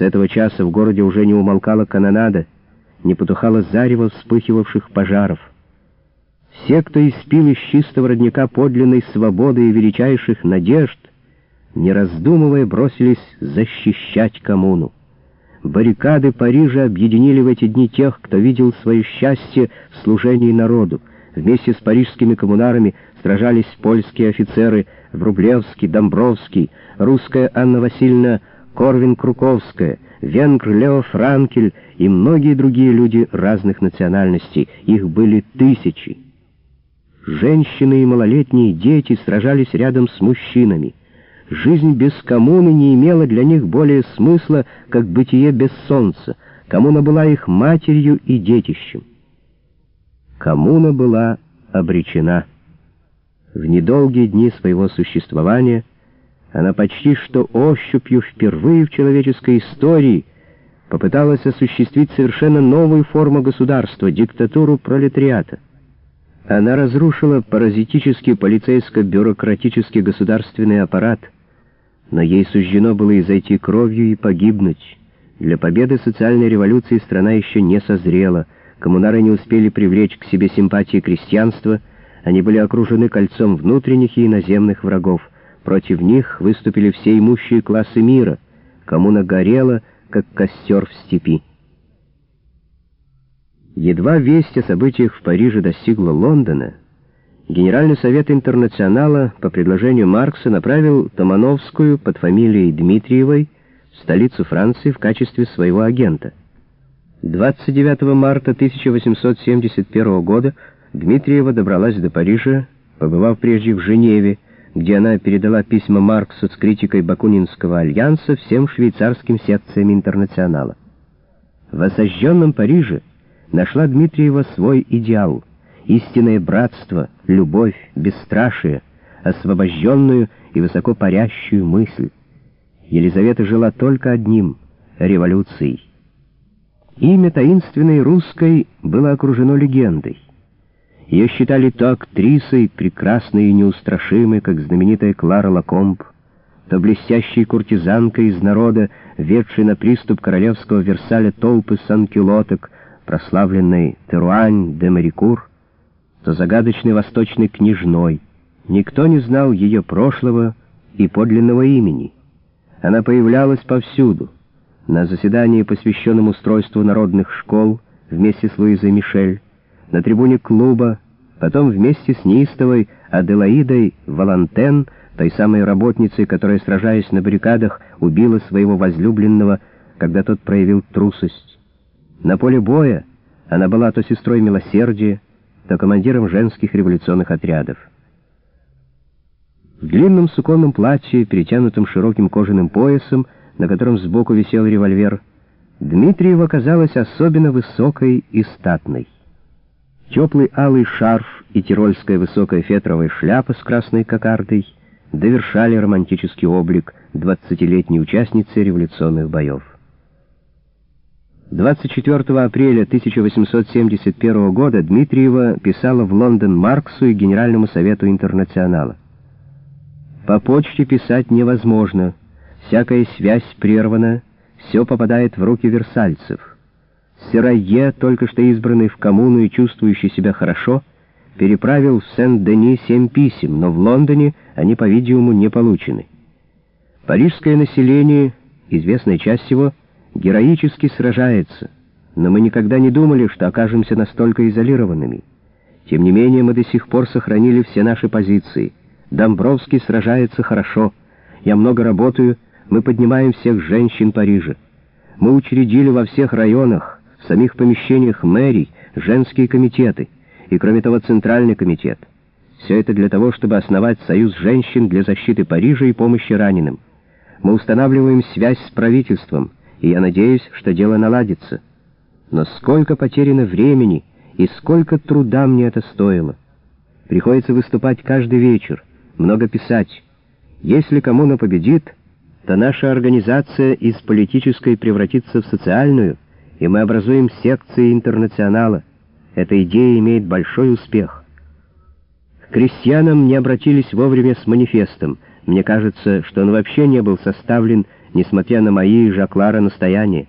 С этого часа в городе уже не умолкала канонада, не потухало зарево вспыхивавших пожаров. Все, кто испил из чистого родника подлинной свободы и величайших надежд, не раздумывая, бросились защищать коммуну. Баррикады Парижа объединили в эти дни тех, кто видел свое счастье в служении народу. Вместе с парижскими коммунарами сражались польские офицеры Врублевский, Домбровский, русская Анна Васильевна Корвин-Круковская, венгр Лео Франкель и многие другие люди разных национальностей. Их были тысячи. Женщины и малолетние дети сражались рядом с мужчинами. Жизнь без коммуны не имела для них более смысла, как бытие без солнца. Коммуна была их матерью и детищем. Коммуна была обречена. В недолгие дни своего существования она почти что ощупью впервые в человеческой истории попыталась осуществить совершенно новую форму государства — диктатуру пролетариата. Она разрушила паразитический полицейско-бюрократический государственный аппарат, но ей суждено было изойти кровью и погибнуть. Для победы социальной революции страна еще не созрела, коммунары не успели привлечь к себе симпатии крестьянства, они были окружены кольцом внутренних и иноземных врагов. Против них выступили все имущие классы мира, коммуна горела, как костер в степи. Едва весть о событиях в Париже достигла Лондона, Генеральный совет интернационала по предложению Маркса направил Томановскую под фамилией Дмитриевой в столицу Франции в качестве своего агента. 29 марта 1871 года Дмитриева добралась до Парижа, побывав прежде в Женеве, где она передала письма Марксу с критикой Бакунинского альянса всем швейцарским секциям интернационала. В осажденном Париже нашла Дмитриева свой идеал — истинное братство, любовь, бесстрашие, освобожденную и высоко парящую мысль. Елизавета жила только одним — революцией. Имя таинственной русской было окружено легендой. Ее считали то актрисой, прекрасной и неустрашимой, как знаменитая Клара Лакомб, то блестящей куртизанкой из народа, ведшей на приступ королевского Версаля толпы санкюлоток, прославленной Теруань де Марикур, то загадочной восточной княжной. Никто не знал ее прошлого и подлинного имени. Она появлялась повсюду. На заседании, посвященном устройству народных школ, вместе с Луизой Мишель, на трибуне клуба, потом вместе с неистовой Аделаидой Валантен, той самой работницей, которая, сражаясь на баррикадах, убила своего возлюбленного, когда тот проявил трусость. На поле боя она была то сестрой милосердия, то командиром женских революционных отрядов. В длинном суконном платье, перетянутом широким кожаным поясом, на котором сбоку висел револьвер, Дмитриева казалась особенно высокой и статной. Теплый алый шарф и тирольская высокая фетровая шляпа с красной кокардой довершали романтический облик двадцатилетней участницы революционных боев. 24 апреля 1871 года Дмитриева писала в Лондон Марксу и Генеральному совету Интернационала. «По почте писать невозможно, всякая связь прервана, все попадает в руки версальцев». Сирайе, только что избранный в коммуну и чувствующий себя хорошо, переправил в Сен-Дени семь писем, но в Лондоне они, по-видимому, не получены. Парижское население, известная часть его, героически сражается, но мы никогда не думали, что окажемся настолько изолированными. Тем не менее, мы до сих пор сохранили все наши позиции. Домбровский сражается хорошо. Я много работаю, мы поднимаем всех женщин Парижа. Мы учредили во всех районах в самих помещениях мэрий женские комитеты и, кроме того, Центральный комитет. Все это для того, чтобы основать союз женщин для защиты Парижа и помощи раненым. Мы устанавливаем связь с правительством, и я надеюсь, что дело наладится. Но сколько потеряно времени и сколько труда мне это стоило. Приходится выступать каждый вечер, много писать. Если коммуна победит, то наша организация из политической превратится в социальную — и мы образуем секции интернационала. Эта идея имеет большой успех. К крестьянам не обратились вовремя с манифестом. Мне кажется, что он вообще не был составлен несмотря на мои Жаклара настояния.